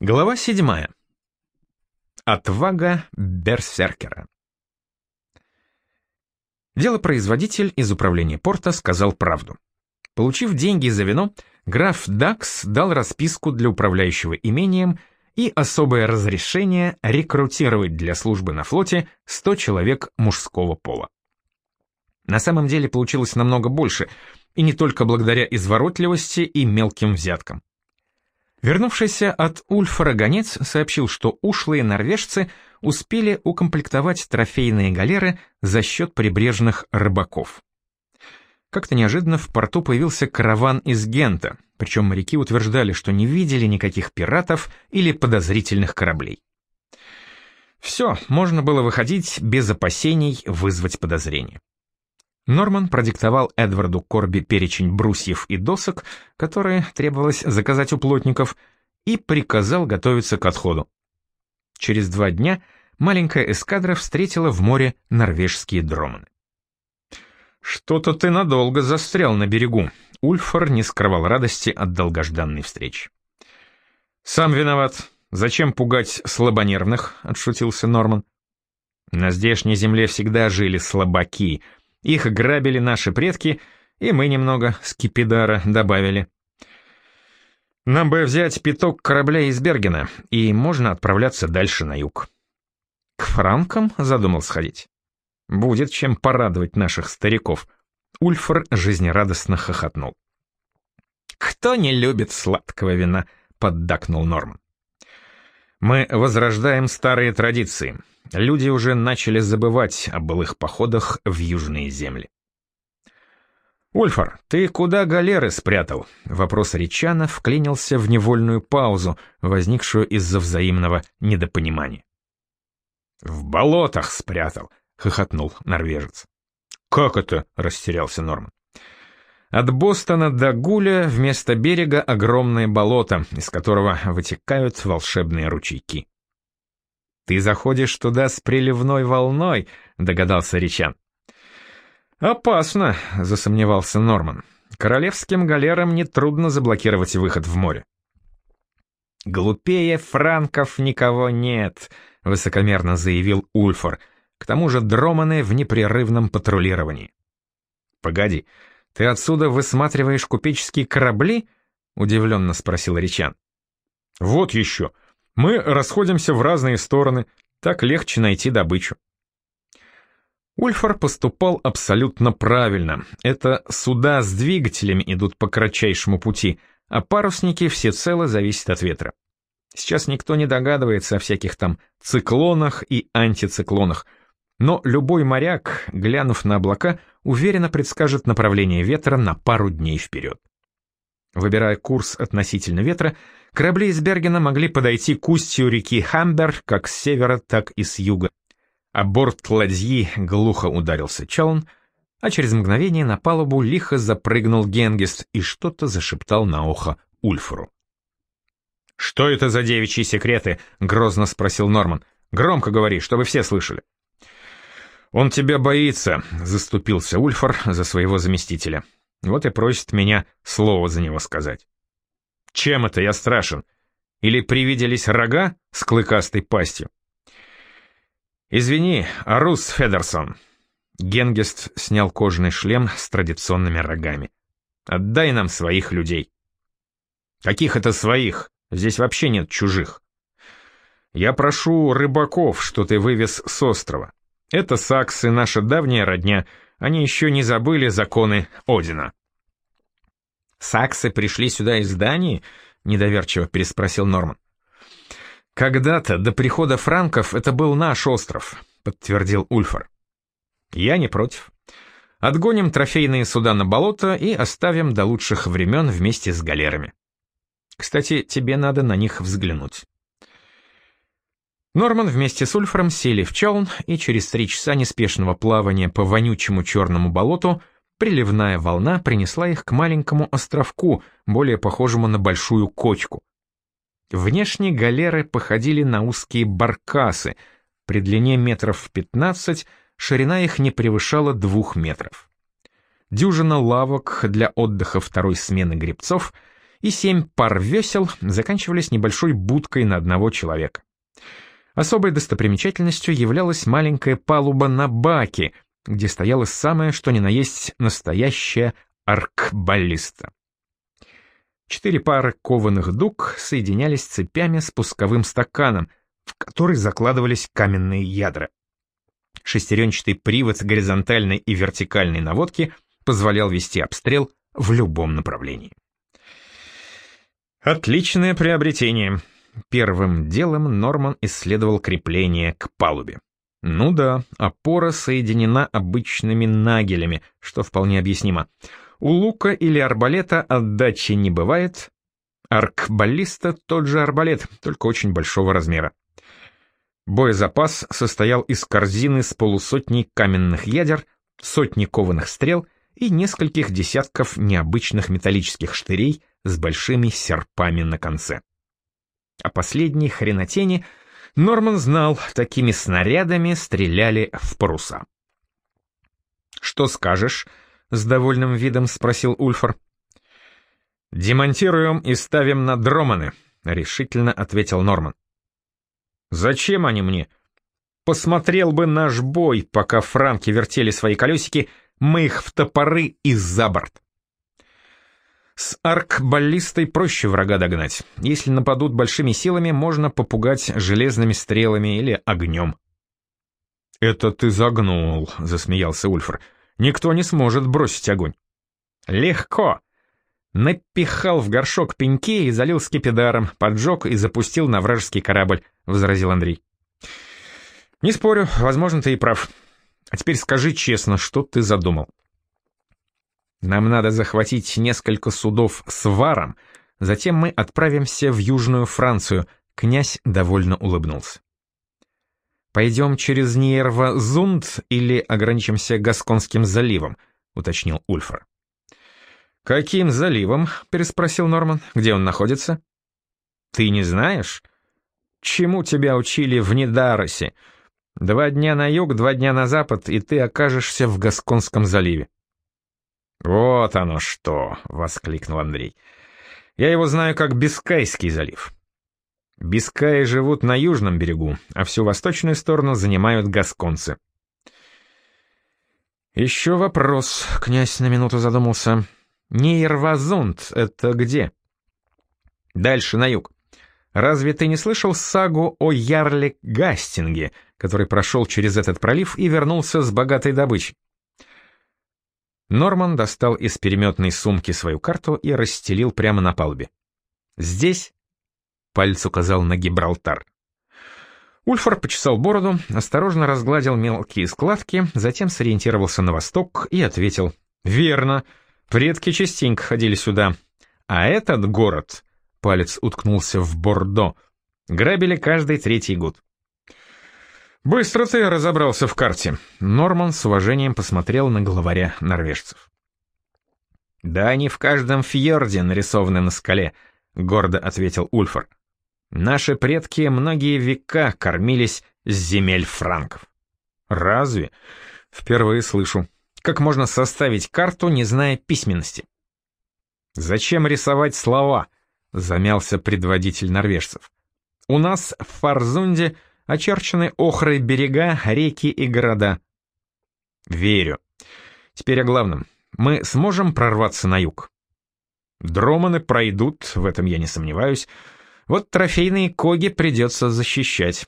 Глава 7. Отвага берсеркера. Делопроизводитель из управления порта сказал правду. Получив деньги за вино, граф Дакс дал расписку для управляющего имением и особое разрешение рекрутировать для службы на флоте 100 человек мужского пола. На самом деле получилось намного больше, и не только благодаря изворотливости и мелким взяткам. Вернувшийся от Ульфара гонец сообщил, что ушлые норвежцы успели укомплектовать трофейные галеры за счет прибрежных рыбаков. Как-то неожиданно в порту появился караван из Гента, причем моряки утверждали, что не видели никаких пиратов или подозрительных кораблей. Все, можно было выходить без опасений вызвать подозрения. Норман продиктовал Эдварду Корби перечень брусьев и досок, которые требовалось заказать у плотников, и приказал готовиться к отходу. Через два дня маленькая эскадра встретила в море норвежские дроманы. «Что-то ты надолго застрял на берегу», — Ульфар не скрывал радости от долгожданной встречи. «Сам виноват. Зачем пугать слабонервных?» — отшутился Норман. «На здешней земле всегда жили слабаки», — их грабили наши предки, и мы немного скипидара добавили. Нам бы взять пяток кораблей из Бергена, и можно отправляться дальше на юг. К франкам задумал сходить. Будет чем порадовать наших стариков. Ульфр жизнерадостно хохотнул. «Кто не любит сладкого вина?» — поддакнул Норман. «Мы возрождаем старые традиции люди уже начали забывать о былых походах в южные земли. «Ульфар, ты куда галеры спрятал?» Вопрос Ричана вклинился в невольную паузу, возникшую из-за взаимного недопонимания. «В болотах спрятал», — хохотнул норвежец. «Как это?» — растерялся Норман. От Бостона до Гуля вместо берега огромное болото, из которого вытекают волшебные ручейки. «Ты заходишь туда с приливной волной», — догадался Ричан. «Опасно», — засомневался Норман. «Королевским галерам нетрудно заблокировать выход в море». «Глупее франков никого нет», — высокомерно заявил Ульфор. «К тому же дроманы в непрерывном патрулировании». «Погоди, ты отсюда высматриваешь купеческие корабли?» — удивленно спросил Ричан. «Вот еще», мы расходимся в разные стороны, так легче найти добычу. Ульфар поступал абсолютно правильно. Это суда с двигателями идут по кратчайшему пути, а парусники всецело зависят от ветра. Сейчас никто не догадывается о всяких там циклонах и антициклонах, но любой моряк, глянув на облака, уверенно предскажет направление ветра на пару дней вперед. Выбирая курс относительно ветра, корабли из Бергена могли подойти к устью реки Хамбер как с севера, так и с юга. А борт ладьи глухо ударился челн, а через мгновение на палубу лихо запрыгнул Генгист и что-то зашептал на ухо Ульфру. «Что это за девичьи секреты?» — грозно спросил Норман. «Громко говори, чтобы все слышали». «Он тебя боится», — заступился Ульфар за своего заместителя. Вот и просит меня слово за него сказать. Чем это я страшен? Или привиделись рога с клыкастой пастью? «Извини, Арус Федерсон». Генгест снял кожаный шлем с традиционными рогами. «Отдай нам своих людей». «Каких это своих? Здесь вообще нет чужих». «Я прошу рыбаков, что ты вывез с острова. Это саксы, наша давняя родня, они еще не забыли законы Одина. «Саксы пришли сюда из Дании?» — недоверчиво переспросил Норман. «Когда-то, до прихода франков, это был наш остров», — подтвердил Ульфар. «Я не против. Отгоним трофейные суда на болото и оставим до лучших времен вместе с галерами. Кстати, тебе надо на них взглянуть». Норман вместе с Ульфром сели в челн, и через три часа неспешного плавания по вонючему черному болоту приливная волна принесла их к маленькому островку, более похожему на большую кочку. Внешне галеры походили на узкие баркасы, при длине метров в 15 ширина их не превышала двух метров. Дюжина лавок для отдыха второй смены гребцов и семь пар весел заканчивались небольшой будкой на одного человека. Особой достопримечательностью являлась маленькая палуба на баке, где стояла самое что ни на есть настоящая аркбаллиста. Четыре пары кованых дуг соединялись цепями с пусковым стаканом, в который закладывались каменные ядра. Шестеренчатый привод горизонтальной и вертикальной наводки позволял вести обстрел в любом направлении. Отличное приобретение. Первым делом Норман исследовал крепление к палубе. Ну да, опора соединена обычными нагелями, что вполне объяснимо. У лука или арбалета отдачи не бывает. Аркбаллиста тот же арбалет, только очень большого размера. Боезапас состоял из корзины с полусотней каменных ядер, сотни кованых стрел и нескольких десятков необычных металлических штырей с большими серпами на конце. О последней хренотени Норман знал, такими снарядами стреляли в паруса. «Что скажешь?» — с довольным видом спросил Ульфор. «Демонтируем и ставим на дроманы», — решительно ответил Норман. Зачем они мне? Посмотрел бы наш бой, пока франки вертели свои колесики, мы их в топоры и за борт. С аркбаллистой проще врага догнать. Если нападут большими силами, можно попугать железными стрелами или огнем. «Это ты загнул», — засмеялся Ульфр. «Никто не сможет бросить огонь». «Легко!» Напихал в горшок пеньки и залил скипидаром, поджег и запустил на вражеский корабль, — возразил Андрей. «Не спорю, возможно, ты и прав. А теперь скажи честно, что ты задумал?» «Нам надо захватить несколько судов с варом, затем мы отправимся в Южную Францию», — князь довольно улыбнулся. «Пойдем через Ньерва-Зунд или ограничимся Гасконским заливом?» — уточнил Ульфр. «Каким заливом?» — переспросил Норман. «Где он находится?» «Ты не знаешь?» «Чему тебя учили в Недаросе? Два дня на юг, два дня на запад, и ты окажешься в Гасконском заливе». «Вот оно что!» — воскликнул Андрей. «Я его знаю как Бискайский залив». Бискаи живут на южном берегу, а всю восточную сторону занимают гасконцы. «Еще вопрос», — князь на минуту задумался. Нейрвазунд — это где? Дальше, на юг. Разве ты не слышал сагу о Ярле Гастинге, который прошел через этот пролив и вернулся с богатой добычей? Норман достал из переметной сумки свою карту и расстелил прямо на палубе. «Здесь?» — палец указал на Гибралтар. Ульфар почесал бороду, осторожно разгладил мелкие складки, затем сориентировался на восток и ответил. «Верно. Предки частенько ходили сюда. А этот город, палец уткнулся в Бордо, грабили каждый третий год. «Быстро ты разобрался в карте», — Норман с уважением посмотрел на главаря норвежцев. «Да они в каждом фьорде нарисованы на скале», — гордо ответил Ульфар. «Наши предки многие века кормились с земель франков». «Разве? Впервые слышу. Как можно составить карту, не зная письменности? «Зачем рисовать слова?» — замялся предводитель норвежцев. «У нас в Фарзунде очерчены охрой берега, реки и города». «Верю. Теперь о главном. Мы сможем прорваться на юг?» «Дроманы пройдут, в этом я не сомневаюсь. Вот трофейные коги придется защищать».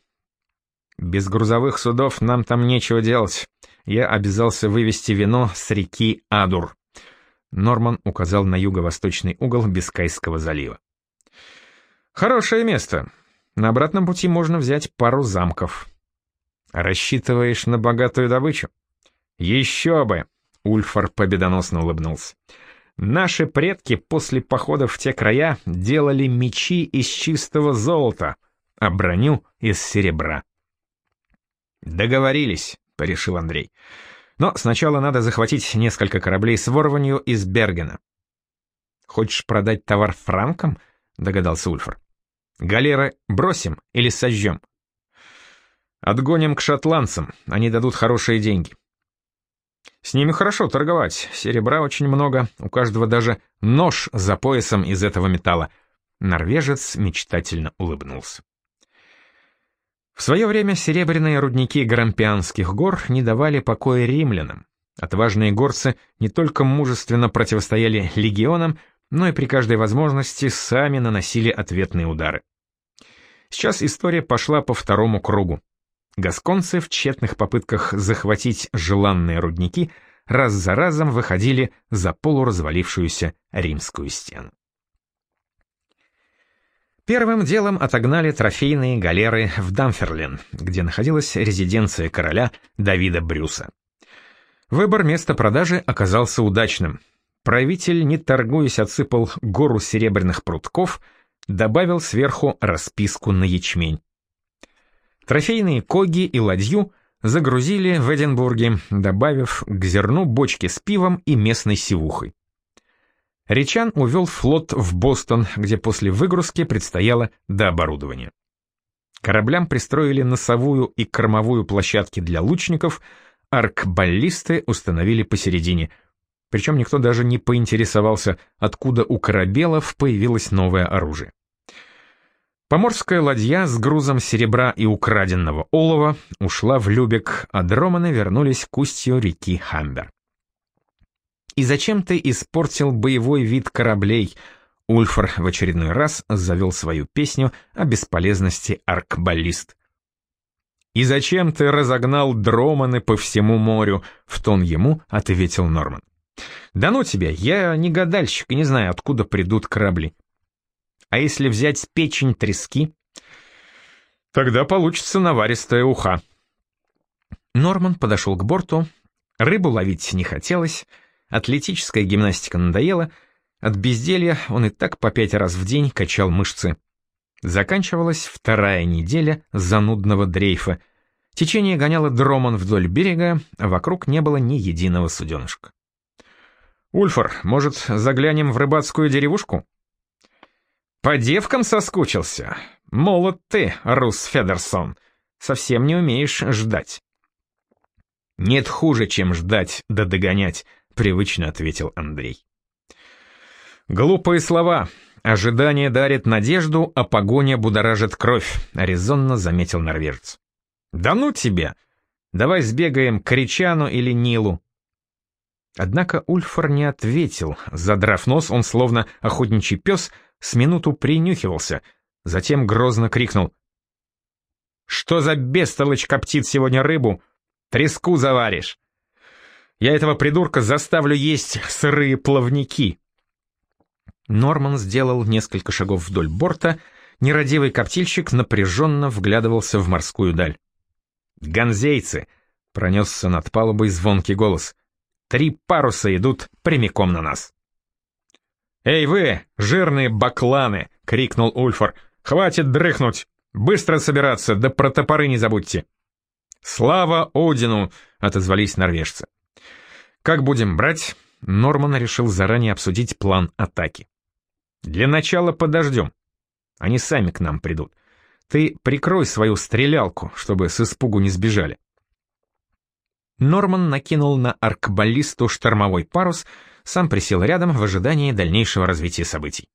«Без грузовых судов нам там нечего делать я обязался вывести вино с реки Адур. Норман указал на юго-восточный угол Бискайского залива. «Хорошее место. На обратном пути можно взять пару замков». «Рассчитываешь на богатую добычу?» «Еще бы!» — Ульфар победоносно улыбнулся. «Наши предки после похода в те края делали мечи из чистого золота, а броню из серебра». «Договорились», порешил Андрей. Но сначала надо захватить несколько кораблей с ворванью из Бергена. Хочешь продать товар франкам? Догадался Ульфр. Галеры бросим или сожжем? Отгоним к шотландцам, они дадут хорошие деньги. С ними хорошо торговать, серебра очень много, у каждого даже нож за поясом из этого металла. Норвежец мечтательно улыбнулся. В свое время серебряные рудники Грампианских гор не давали покоя римлянам. Отважные горцы не только мужественно противостояли легионам, но и при каждой возможности сами наносили ответные удары. Сейчас история пошла по второму кругу. Гасконцы в тщетных попытках захватить желанные рудники раз за разом выходили за полуразвалившуюся римскую стену. Первым делом отогнали трофейные галеры в Дамферлин, где находилась резиденция короля Давида Брюса. Выбор места продажи оказался удачным. Правитель, не торгуясь, отсыпал гору серебряных прутков, добавил сверху расписку на ячмень. Трофейные коги и ладью загрузили в Эдинбурге, добавив к зерну бочки с пивом и местной сивухой. Речан увел флот в Бостон, где после выгрузки предстояло дооборудование. Кораблям пристроили носовую и кормовую площадки для лучников, аркбаллисты установили посередине. Причем никто даже не поинтересовался, откуда у корабелов появилось новое оружие. Поморская ладья с грузом серебра и украденного олова ушла в Любек, а дроманы вернулись к устью реки Хамбер. «И зачем ты испортил боевой вид кораблей?» Ульфар в очередной раз завел свою песню о бесполезности аркбаллист. «И зачем ты разогнал дроманы по всему морю?» — в тон ему ответил Норман. «Да ну тебя, я не гадальщик и не знаю, откуда придут корабли. А если взять печень трески? Тогда получится наваристая уха. Норман подошел к борту. Рыбу ловить не хотелось, атлетическая гимнастика надоела, от безделья он и так по пять раз в день качал мышцы. Заканчивалась вторая неделя занудного дрейфа. Течение гоняло дроман вдоль берега, а вокруг не было ни единого суденышка. «Ульфар, может, заглянем в рыбацкую деревушку?» По девкам соскучился? Молод ты, Рус Федерсон. Совсем не умеешь ждать. Нет хуже, чем ждать да догонять, привычно ответил Андрей. Глупые слова. Ожидание дарит надежду, а погоня будоражит кровь, резонно заметил норвежец. Да ну тебя! Давай сбегаем к Ричану или Нилу. Однако Ульфар не ответил. Задрав нос, он словно охотничий пес — с минуту принюхивался, затем грозно крикнул. «Что за бестолочь коптит сегодня рыбу? Треску заваришь! Я этого придурка заставлю есть сырые плавники!» Норман сделал несколько шагов вдоль борта, нерадивый коптильщик напряженно вглядывался в морскую даль. «Ганзейцы!» — пронесся над палубой звонкий голос. «Три паруса идут прямиком на нас!» «Эй вы, жирные бакланы!» — крикнул Ульфор. «Хватит дрыхнуть! Быстро собираться, да про топоры не забудьте!» «Слава Одину!» — отозвались норвежцы. «Как будем брать?» Норман решил заранее обсудить план атаки. «Для начала подождем. Они сами к нам придут. Ты прикрой свою стрелялку, чтобы с испугу не сбежали». Норман накинул на аркбаллисту штормовой парус — сам присел рядом в ожидании дальнейшего развития событий.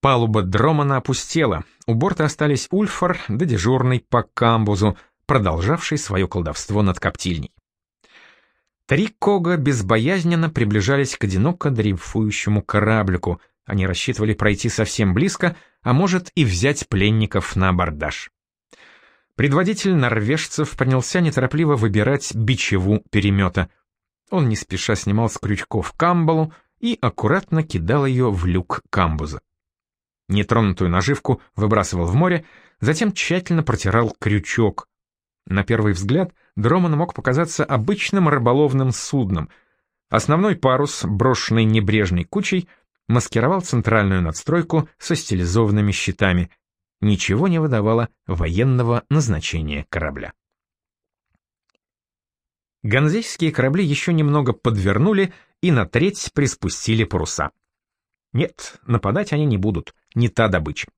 Палуба Дромана опустела, у борта остались Ульфар да дежурный по камбузу, продолжавший свое колдовство над коптильней. Три Кога безбоязненно приближались к одиноко дрейфующему кораблику, они рассчитывали пройти совсем близко, а может и взять пленников на абордаж. Предводитель норвежцев принялся неторопливо выбирать бичеву перемета — он не спеша снимал с крючков камбалу и аккуратно кидал ее в люк камбуза. Нетронутую наживку выбрасывал в море, затем тщательно протирал крючок. На первый взгляд Дроман мог показаться обычным рыболовным судном. Основной парус, брошенный небрежной кучей, маскировал центральную надстройку со стилизованными щитами. Ничего не выдавало военного назначения корабля. Ганзейские корабли еще немного подвернули и на треть приспустили паруса. Нет, нападать они не будут, не та добыча.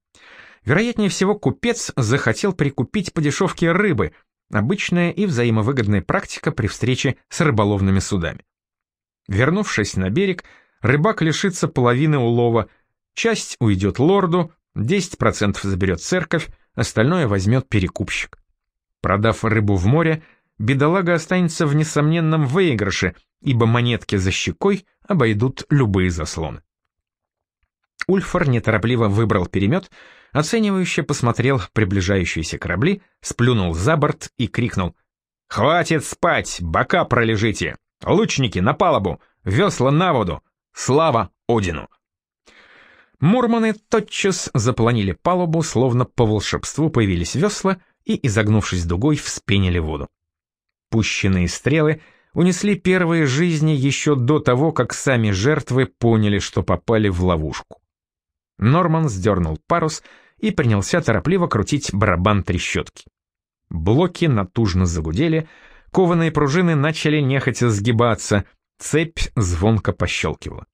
Вероятнее всего, купец захотел прикупить по дешевке рыбы, обычная и взаимовыгодная практика при встрече с рыболовными судами. Вернувшись на берег, рыбак лишится половины улова, часть уйдет лорду, 10% заберет церковь, остальное возьмет перекупщик. Продав рыбу в море, бедолага останется в несомненном выигрыше, ибо монетки за щекой обойдут любые заслоны. Ульфар неторопливо выбрал перемет, оценивающе посмотрел приближающиеся корабли, сплюнул за борт и крикнул «Хватит спать, бока пролежите! Лучники на палубу, весла на воду! Слава Одину!» Мурманы тотчас заполонили палубу, словно по волшебству появились весла и, изогнувшись дугой, вспенили воду. Пущенные стрелы унесли первые жизни еще до того, как сами жертвы поняли, что попали в ловушку. Норман сдернул парус и принялся торопливо крутить барабан трещотки. Блоки натужно загудели, кованые пружины начали нехотя сгибаться, цепь звонко пощелкивала.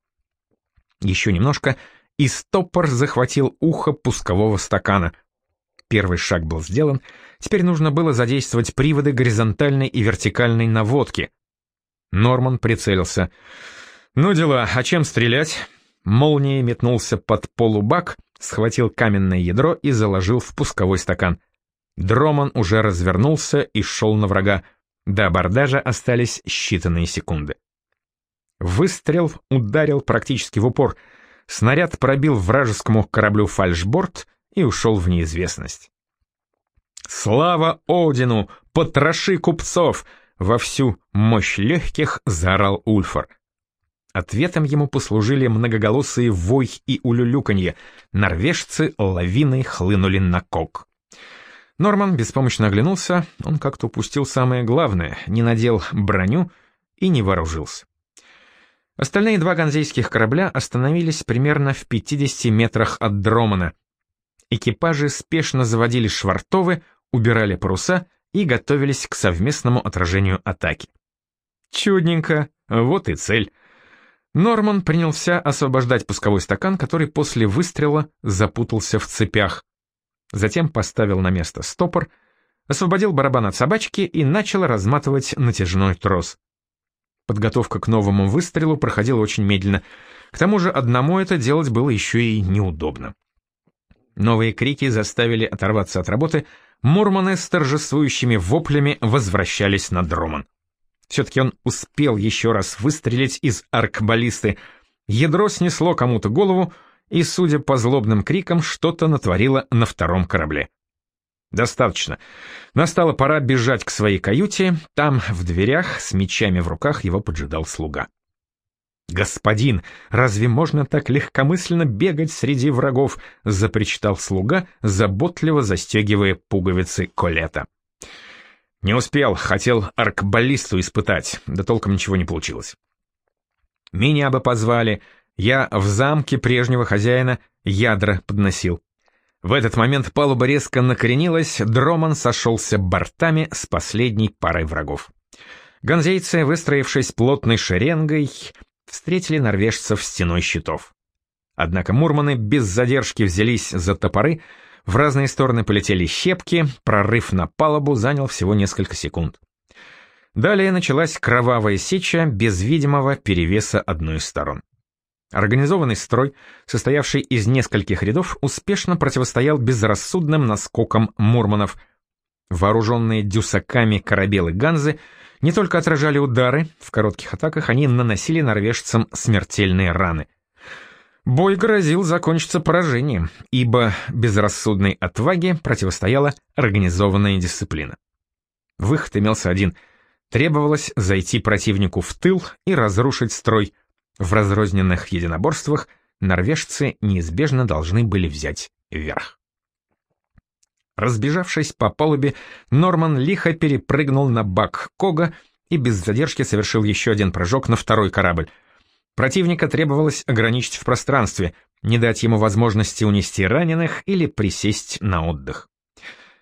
Еще немножко, и стопор захватил ухо пускового стакана. Первый шаг был сделан, теперь нужно было задействовать приводы горизонтальной и вертикальной наводки. Норман прицелился. «Ну дела, а чем стрелять?» Молнией метнулся под полубак, схватил каменное ядро и заложил в пусковой стакан. Дроман уже развернулся и шел на врага. До абордажа остались считанные секунды. Выстрел ударил практически в упор. Снаряд пробил вражескому кораблю фальшборд и ушел в неизвестность. «Слава Одину! Потроши купцов!» Во всю мощь легких заорал Ульфар. Ответом ему послужили многоголосые вой и улюлюканье. Норвежцы лавиной хлынули на кок. Норман беспомощно оглянулся, он как-то упустил самое главное, не надел броню и не вооружился. Остальные два ганзейских корабля остановились примерно в 50 метрах от Дромана. Экипажи спешно заводили швартовы, убирали паруса и готовились к совместному отражению атаки. Чудненько, вот и цель. Норман принялся освобождать пусковой стакан, который после выстрела запутался в цепях. Затем поставил на место стопор, освободил барабан от собачки и начал разматывать натяжной трос. Подготовка к новому выстрелу проходила очень медленно. К тому же одному это делать было еще и неудобно. Новые крики заставили оторваться от работы, Мурманы с торжествующими воплями возвращались на Дроман. Все-таки он успел еще раз выстрелить из аркбаллисты. Ядро снесло кому-то голову, и, судя по злобным крикам, что-то натворило на втором корабле. Достаточно. Настала пора бежать к своей каюте. Там, в дверях, с мечами в руках, его поджидал слуга. «Господин, разве можно так легкомысленно бегать среди врагов?» — запричитал слуга, заботливо застегивая пуговицы колета. Не успел, хотел аркбаллисту испытать, да толком ничего не получилось. Меня бы позвали, я в замке прежнего хозяина ядра подносил. В этот момент палуба резко накренилась, Дроман сошелся бортами с последней парой врагов. Ганзейцы, выстроившись плотной шеренгой, встретили норвежцев стеной щитов. Однако мурманы без задержки взялись за топоры, в разные стороны полетели щепки, прорыв на палубу занял всего несколько секунд. Далее началась кровавая сеча без видимого перевеса одной из сторон. Организованный строй, состоявший из нескольких рядов, успешно противостоял безрассудным наскокам мурманов. Вооруженные дюсаками корабелы Ганзы не только отражали удары, в коротких атаках они наносили норвежцам смертельные раны — Бой грозил закончиться поражением, ибо безрассудной отваге противостояла организованная дисциплина. Выход имелся один. Требовалось зайти противнику в тыл и разрушить строй. В разрозненных единоборствах норвежцы неизбежно должны были взять верх. Разбежавшись по палубе, Норман лихо перепрыгнул на бак Кога и без задержки совершил еще один прыжок на второй корабль — Противника требовалось ограничить в пространстве, не дать ему возможности унести раненых или присесть на отдых.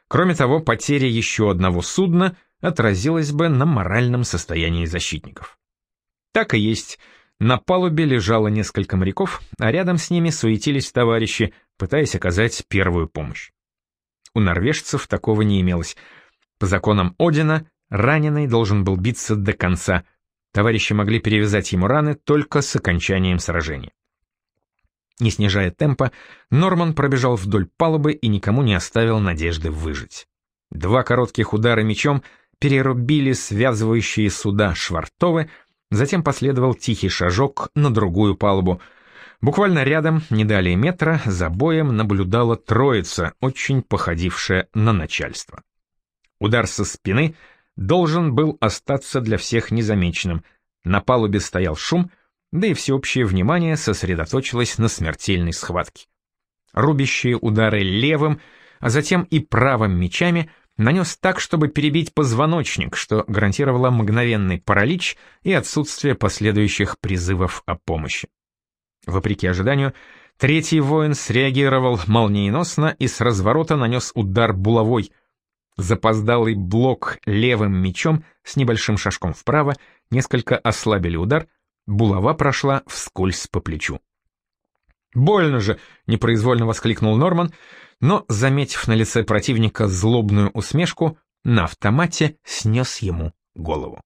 Кроме того, потеря еще одного судна отразилась бы на моральном состоянии защитников. Так и есть. На палубе лежало несколько моряков, а рядом с ними суетились товарищи, пытаясь оказать первую помощь. У норвежцев такого не имелось. По законам Одина, раненый должен был биться до конца. Товарищи могли перевязать ему раны только с окончанием сражения. Не снижая темпа, Норман пробежал вдоль палубы и никому не оставил надежды выжить. Два коротких удара мечом перерубили связывающие суда швартовы, затем последовал тихий шажок на другую палубу. Буквально рядом, не далее метра, за боем наблюдала троица, очень походившая на начальство. Удар со спины должен был остаться для всех незамеченным. На палубе стоял шум, да и всеобщее внимание сосредоточилось на смертельной схватке. Рубящие удары левым, а затем и правым мечами нанес так, чтобы перебить позвоночник, что гарантировало мгновенный паралич и отсутствие последующих призывов о помощи. Вопреки ожиданию, третий воин среагировал молниеносно и с разворота нанес удар булавой. Запоздалый блок левым мечом с небольшим шажком вправо несколько ослабили удар, булава прошла вскользь по плечу. «Больно же!» — непроизвольно воскликнул Норман, но, заметив на лице противника злобную усмешку, на автомате снес ему голову.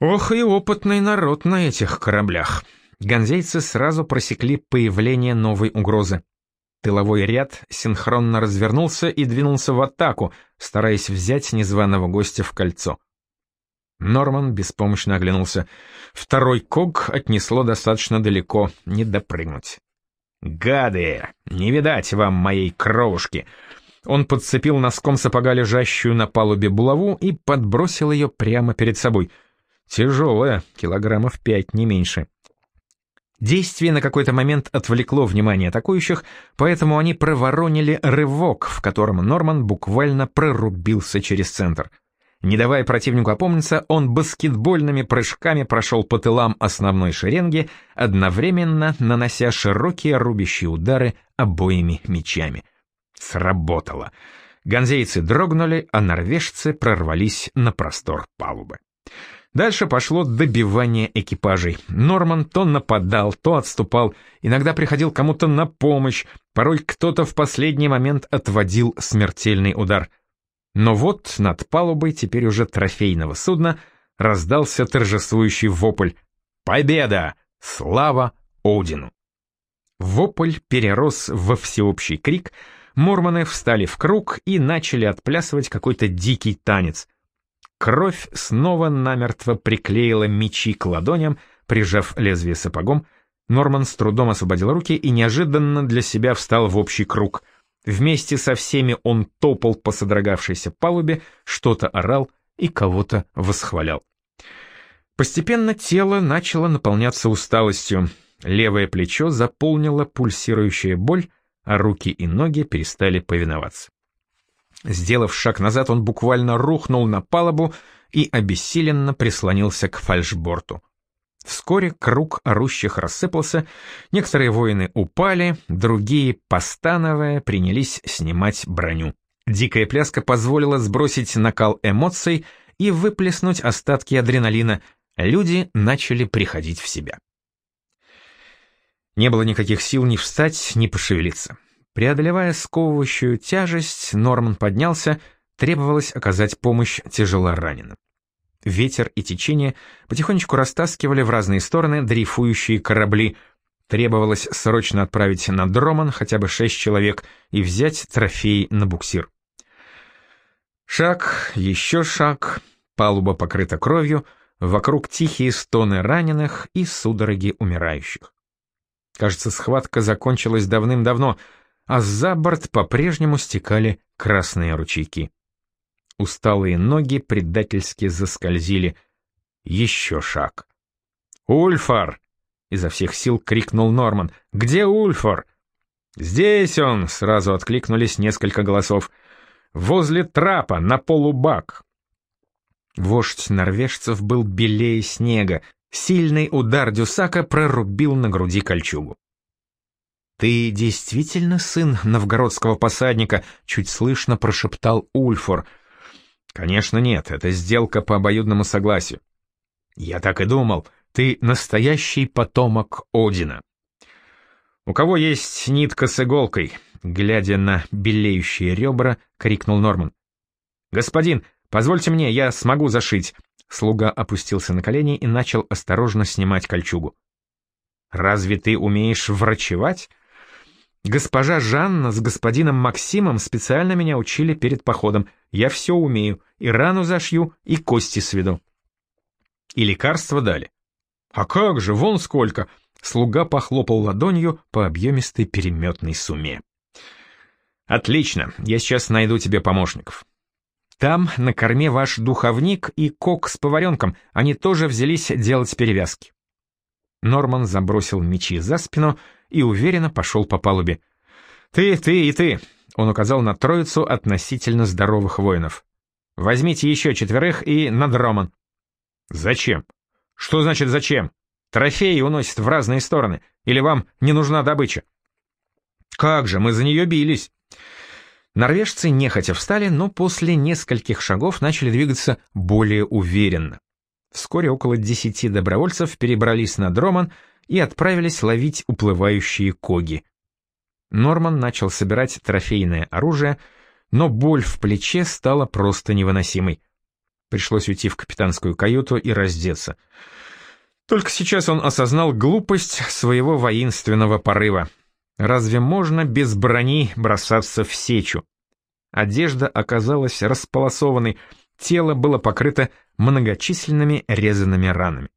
Ох и опытный народ на этих кораблях. Ганзейцы сразу просекли появление новой угрозы. Тыловой ряд синхронно развернулся и двинулся в атаку, стараясь взять незваного гостя в кольцо. Норман беспомощно оглянулся. Второй ког отнесло достаточно далеко, не допрыгнуть. «Гады! Не видать вам моей кровушки!» Он подцепил носком сапога лежащую на палубе булаву и подбросил ее прямо перед собой. Тяжелая, килограммов пять, не меньше. Действие на какой-то момент отвлекло внимание атакующих, поэтому они проворонили рывок, в котором Норман буквально прорубился через центр. Не давая противнику опомниться, он баскетбольными прыжками прошел по тылам основной шеренги, одновременно нанося широкие рубящие удары обоими мечами. Сработало. Ганзейцы дрогнули, а норвежцы прорвались на простор палубы. Дальше пошло добивание экипажей. Норман то нападал, то отступал, иногда приходил кому-то на помощь, порой кто-то в последний момент отводил смертельный удар — но вот над палубой теперь уже трофейного судна раздался торжествующий вопль «Победа! Слава Одину!» Вопль перерос во всеобщий крик, мормоны встали в круг и начали отплясывать какой-то дикий танец. Кровь снова намертво приклеила мечи к ладоням, прижав лезвие сапогом. Норман с трудом освободил руки и неожиданно для себя встал в общий круг. Вместе со всеми он топал по содрогавшейся палубе, что-то орал и кого-то восхвалял. Постепенно тело начало наполняться усталостью, левое плечо заполнило пульсирующая боль, а руки и ноги перестали повиноваться. Сделав шаг назад, он буквально рухнул на палубу и обессиленно прислонился к фальшборту. Вскоре круг орущих рассыпался, некоторые воины упали, другие, постановая, принялись снимать броню. Дикая пляска позволила сбросить накал эмоций и выплеснуть остатки адреналина. Люди начали приходить в себя. Не было никаких сил ни встать, ни пошевелиться. Преодолевая сковывающую тяжесть, Норман поднялся, требовалось оказать помощь тяжелораненым. Ветер и течение потихонечку растаскивали в разные стороны дрейфующие корабли. Требовалось срочно отправить на Дроман хотя бы шесть человек и взять трофей на буксир. Шаг, еще шаг, палуба покрыта кровью, вокруг тихие стоны раненых и судороги умирающих. Кажется, схватка закончилась давным-давно, а за борт по-прежнему стекали красные ручейки. Усталые ноги предательски заскользили. Еще шаг. «Ульфар!» — изо всех сил крикнул Норман. «Где Ульфар?» «Здесь он!» — сразу откликнулись несколько голосов. «Возле трапа, на полубак!» Вождь норвежцев был белее снега. Сильный удар Дюсака прорубил на груди кольчугу. «Ты действительно сын новгородского посадника?» — чуть слышно прошептал Ульфор — Конечно нет, это сделка по обоюдному согласию. Я так и думал, ты настоящий потомок Одина. У кого есть нитка с иголкой? Глядя на белеющие ребра, крикнул Норман. «Господин, позвольте мне, я смогу зашить». Слуга опустился на колени и начал осторожно снимать кольчугу. «Разве ты умеешь врачевать?» «Госпожа Жанна с господином Максимом специально меня учили перед походом. Я все умею, и рану зашью, и кости сведу». «И лекарства дали?» «А как же, вон сколько!» Слуга похлопал ладонью по объемистой переметной суме. «Отлично, я сейчас найду тебе помощников». Там на корме ваш духовник и кок с поваренком, они тоже взялись делать перевязки. Норман забросил мечи за спину и уверенно пошел по палубе. «Ты, ты и ты!» — он указал на троицу относительно здоровых воинов. «Возьмите еще четверых и на Дроман». «Зачем? Что значит зачем? Трофеи уносят в разные стороны. Или вам не нужна добыча?» «Как же, мы за нее бились!» Норвежцы нехотя встали, но после нескольких шагов начали двигаться более уверенно. Вскоре около десяти добровольцев перебрались на Дроман и отправились ловить уплывающие коги. Норман начал собирать трофейное оружие, но боль в плече стала просто невыносимой. Пришлось уйти в капитанскую каюту и раздеться. Только сейчас он осознал глупость своего воинственного порыва. Разве можно без брони бросаться в сечу? Одежда оказалась располосованной, тело было покрыто многочисленными резанными ранами.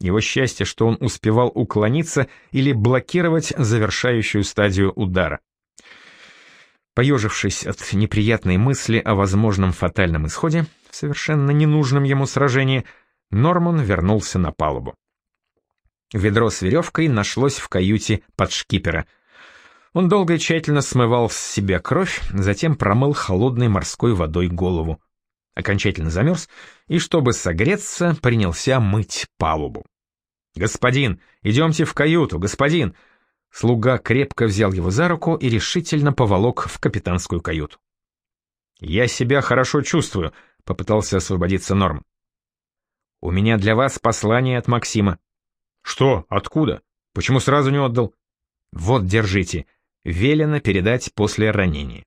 Его счастье, что он успевал уклониться или блокировать завершающую стадию удара. Поежившись от неприятной мысли о возможном фатальном исходе, в совершенно ненужном ему сражении, Норман вернулся на палубу. Ведро с веревкой нашлось в каюте под шкипера. Он долго и тщательно смывал с себя кровь, затем промыл холодной морской водой голову окончательно замерз и, чтобы согреться, принялся мыть палубу. «Господин, идемте в каюту, господин!» Слуга крепко взял его за руку и решительно поволок в капитанскую каюту. «Я себя хорошо чувствую», — попытался освободиться Норм. «У меня для вас послание от Максима». «Что? Откуда? Почему сразу не отдал?» «Вот, держите. Велено передать после ранения».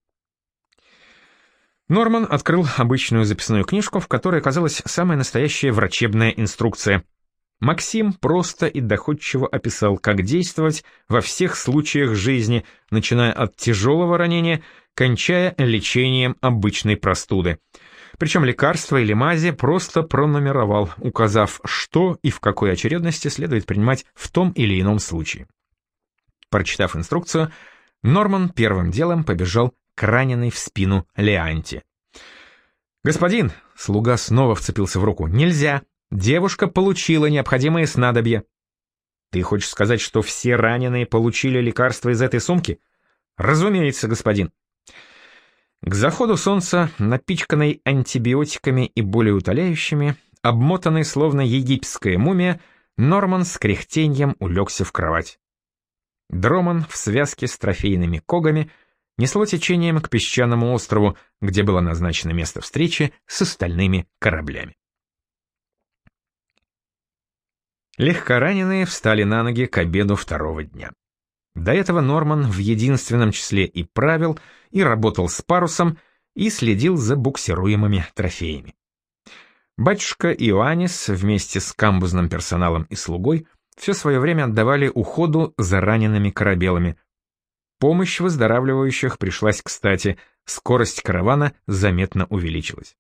Норман открыл обычную записную книжку, в которой оказалась самая настоящая врачебная инструкция. Максим просто и доходчиво описал, как действовать во всех случаях жизни, начиная от тяжелого ранения, кончая лечением обычной простуды. Причем лекарства или мази просто пронумеровал, указав, что и в какой очередности следует принимать в том или ином случае. Прочитав инструкцию, Норман первым делом побежал к раненой в спину Леанте. «Господин!» — слуга снова вцепился в руку. «Нельзя! Девушка получила необходимые снадобья». «Ты хочешь сказать, что все раненые получили лекарства из этой сумки?» «Разумеется, господин». К заходу солнца, напичканной антибиотиками и болеутоляющими, обмотанный словно египетская мумия, Норман с кряхтеньем улегся в кровать. Дроман в связке с трофейными когами несло течением к песчаному острову, где было назначено место встречи с остальными кораблями. Легкораненые встали на ноги к обеду второго дня. До этого Норман в единственном числе и правил, и работал с парусом, и следил за буксируемыми трофеями. Батюшка Иоаннис вместе с камбузным персоналом и слугой все свое время отдавали уходу за ранеными корабелами, Помощь выздоравливающих пришлась кстати, скорость каравана заметно увеличилась.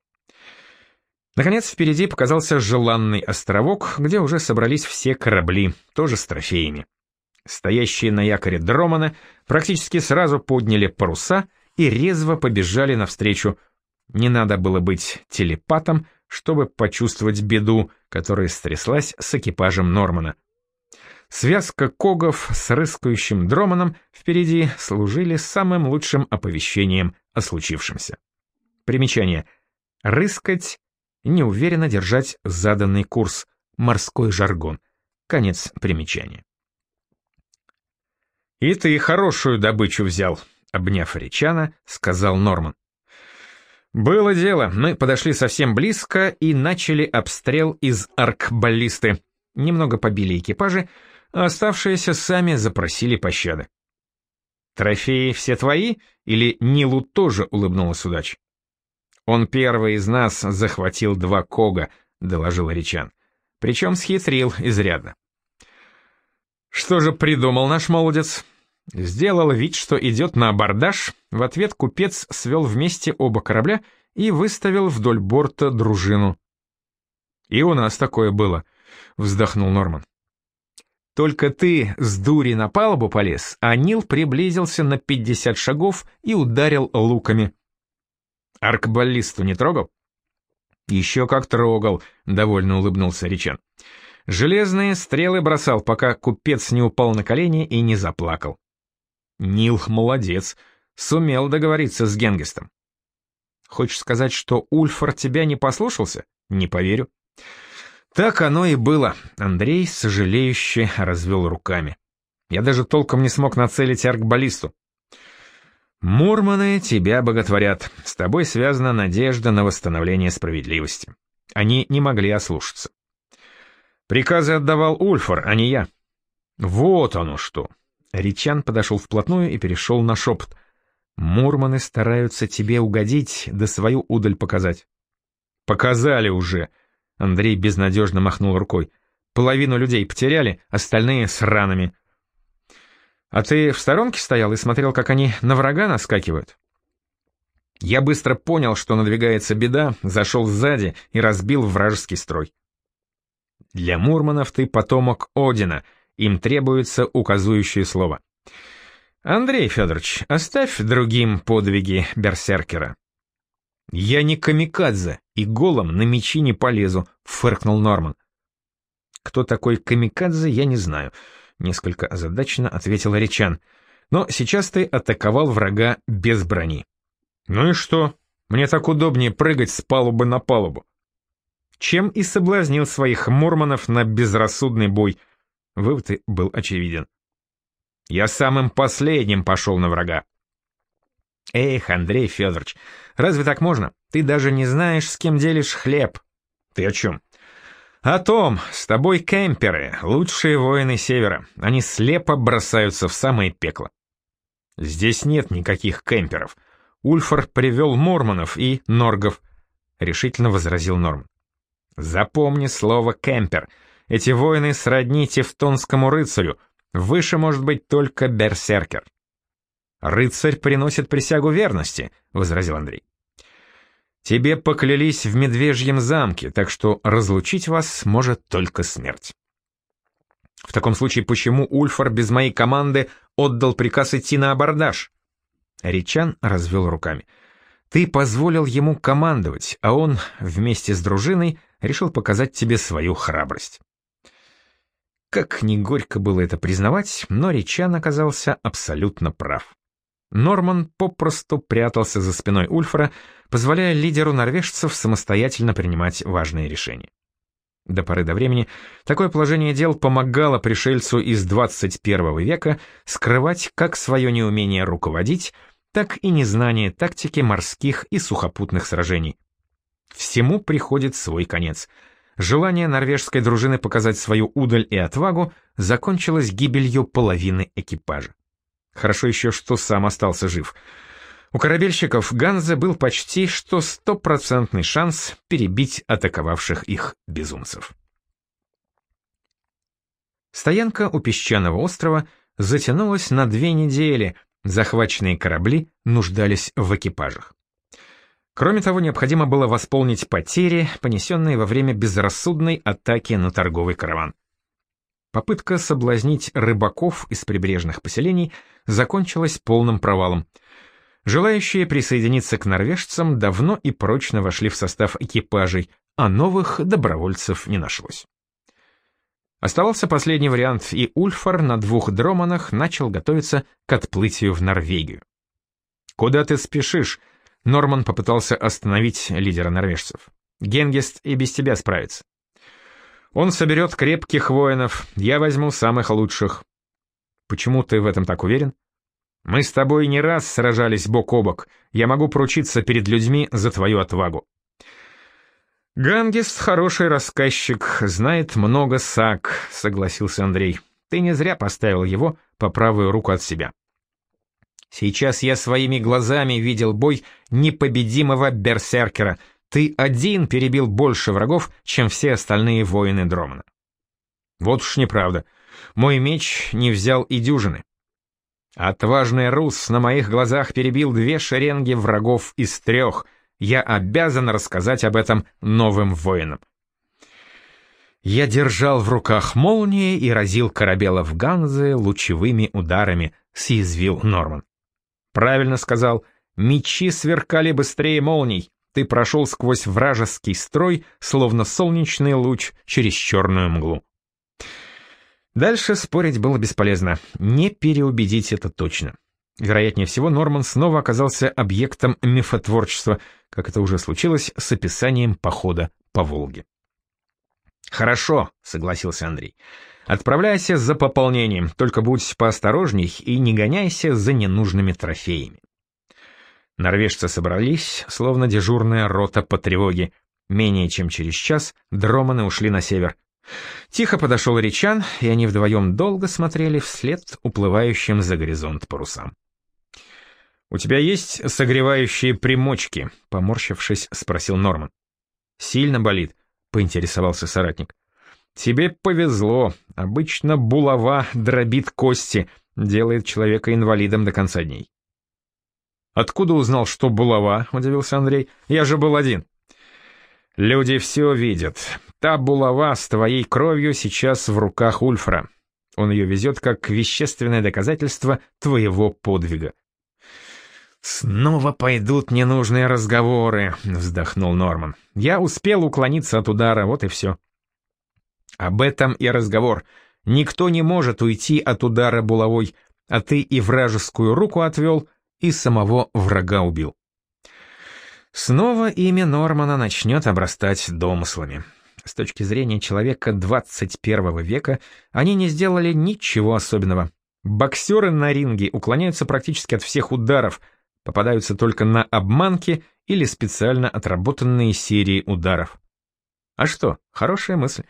Наконец впереди показался желанный островок, где уже собрались все корабли, тоже с трофеями. Стоящие на якоре Дромана практически сразу подняли паруса и резво побежали навстречу. Не надо было быть телепатом, чтобы почувствовать беду, которая стряслась с экипажем Нормана. Связка когов с рыскающим дроманом впереди служили самым лучшим оповещением о случившемся. Примечание. Рыскать, неуверенно держать заданный курс, морской жаргон. Конец примечания. «И ты хорошую добычу взял», — обняв Речана, сказал Норман. «Было дело, мы подошли совсем близко и начали обстрел из аркбаллисты. Немного побили экипажи, оставшиеся сами запросили пощады. «Трофеи все твои?» Или Нилу тоже улыбнулась удача? Он первый из нас захватил два кога, доложил Речан. Причем схитрил изрядно. Что же придумал наш молодец? Сделал вид, что идет на абордаж, в ответ купец свел вместе оба корабля и выставил вдоль борта дружину. «И у нас такое было», — вздохнул Норман. «Только ты с дури на палубу полез, а Нил приблизился на пятьдесят шагов и ударил луками». «Аркбаллисту не трогал?» «Еще как трогал», — довольно улыбнулся Ричан. «Железные стрелы бросал, пока купец не упал на колени и не заплакал». «Нил молодец, сумел договориться с Генгистом». «Хочешь сказать, что Ульфор тебя не послушался?» «Не поверю». Так оно и было. Андрей, сожалеюще, развел руками. Я даже толком не смог нацелить аркбаллисту. «Мурманы тебя боготворят. С тобой связана надежда на восстановление справедливости. Они не могли ослушаться. Приказы отдавал Ульфор, а не я». «Вот оно что!» Ричан подошел вплотную и перешел на шепот. «Мурманы стараются тебе угодить, да свою удаль показать». «Показали уже!» Андрей безнадежно махнул рукой. «Половину людей потеряли, остальные с ранами. А ты в сторонке стоял и смотрел, как они на врага наскакивают? Я быстро понял, что надвигается беда, зашел сзади и разбил вражеский строй. Для Мурманов ты потомок Одина, им требуется указующее слово. Андрей Федорович, оставь другим подвиги берсеркера. Я не камикадзе, и голом на мечи не полезу, фыркнул Норман. Кто такой камикадзе, я не знаю. Несколько озадаченно ответил Речан. Но сейчас ты атаковал врага без брони. Ну и что? Мне так удобнее прыгать с палубы на палубу. Чем и соблазнил своих мурманов на безрассудный бой. Вывод был очевиден. Я самым последним пошел на врага. Эх, Андрей Федорович, разве так можно? Ты даже не знаешь, с кем делишь хлеб. Ты о чем? «О том, с тобой кемперы, лучшие воины Севера. Они слепо бросаются в самое пекло». «Здесь нет никаких кемперов. Ульфор привел мормонов и норгов», — решительно возразил Норм. «Запомни слово «кемпер». Эти воины сродни тевтонскому рыцарю. Выше может быть только берсеркер». «Рыцарь приносит присягу верности», — возразил Андрей. Тебе поклялись в медвежьем замке, так что разлучить вас может только смерть. В таком случае, почему Ульфар без моей команды отдал приказ идти на абордаж? Ричан развел руками. Ты позволил ему командовать, а он вместе с дружиной решил показать тебе свою храбрость. Как ни горько было это признавать, но Ричан оказался абсолютно прав. Норман попросту прятался за спиной Ульфра, позволяя лидеру норвежцев самостоятельно принимать важные решения. До поры до времени такое положение дел помогало пришельцу из 21 века скрывать как свое неумение руководить, так и незнание тактики морских и сухопутных сражений. Всему приходит свой конец. Желание норвежской дружины показать свою удаль и отвагу закончилось гибелью половины экипажа. Хорошо еще, что сам остался жив. У корабельщиков Ганза был почти что стопроцентный шанс перебить атаковавших их безумцев. Стоянка у песчаного острова затянулась на две недели, захваченные корабли нуждались в экипажах. Кроме того, необходимо было восполнить потери, понесенные во время безрассудной атаки на торговый караван. Попытка соблазнить рыбаков из прибрежных поселений закончилась полным провалом. Желающие присоединиться к норвежцам давно и прочно вошли в состав экипажей, а новых добровольцев не нашлось. Оставался последний вариант, и Ульфар на двух дроманах начал готовиться к отплытию в Норвегию. «Куда ты спешишь?» Норман попытался остановить лидера норвежцев. «Генгест и без тебя справится». Он соберет крепких воинов, я возьму самых лучших. Почему ты в этом так уверен? Мы с тобой не раз сражались бок о бок, я могу поручиться перед людьми за твою отвагу. Гангист хороший рассказчик, знает много саг, согласился Андрей. Ты не зря поставил его по правую руку от себя. Сейчас я своими глазами видел бой непобедимого берсеркера. Ты один перебил больше врагов, чем все остальные воины Дромана. Вот уж неправда. Мой меч не взял и дюжины. Отважный Рус на моих глазах перебил две шеренги врагов из трех. Я обязан рассказать об этом новым воинам. Я держал в руках молнии и разил корабелов Ганзы лучевыми ударами, съязвил Норман. Правильно сказал, мечи сверкали быстрее молний. Ты прошел сквозь вражеский строй, словно солнечный луч через черную мглу. Дальше спорить было бесполезно. Не переубедить это точно. Вероятнее всего, Норман снова оказался объектом мифотворчества, как это уже случилось с описанием похода по Волге. «Хорошо», — согласился Андрей. «Отправляйся за пополнением, только будь поосторожней и не гоняйся за ненужными трофеями». Норвежцы собрались, словно дежурная рота по тревоге. Менее чем через час дроманы ушли на север. Тихо подошел Речан, и они вдвоем долго смотрели вслед уплывающим за горизонт парусам. «У тебя есть согревающие примочки?» — поморщившись, спросил Норман. «Сильно болит?» — поинтересовался соратник. «Тебе повезло. Обычно булава дробит кости, делает человека инвалидом до конца дней». «Откуда узнал, что булава?» — удивился Андрей. «Я же был один». «Люди все видят. Та булава с твоей кровью сейчас в руках Ульфра. Он ее везет как вещественное доказательство твоего подвига». «Снова пойдут ненужные разговоры», — вздохнул Норман. «Я успел уклониться от удара, вот и все». «Об этом и разговор. Никто не может уйти от удара булавой, а ты и вражескую руку отвел, и самого врага убил». Снова имя Нормана начнет обрастать домыслами. С точки зрения человека 21 века они не сделали ничего особенного. Боксеры на ринге уклоняются практически от всех ударов — попадаются только на обманки или специально отработанные серии ударов. А что, хорошая мысль.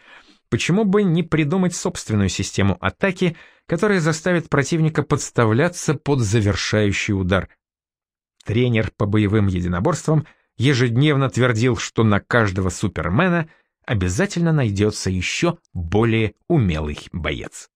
Почему бы не придумать собственную систему атаки, которая заставит противника подставляться под завершающий удар? Тренер по боевым единоборствам ежедневно твердил, что на каждого супермена обязательно найдется еще более умелый боец.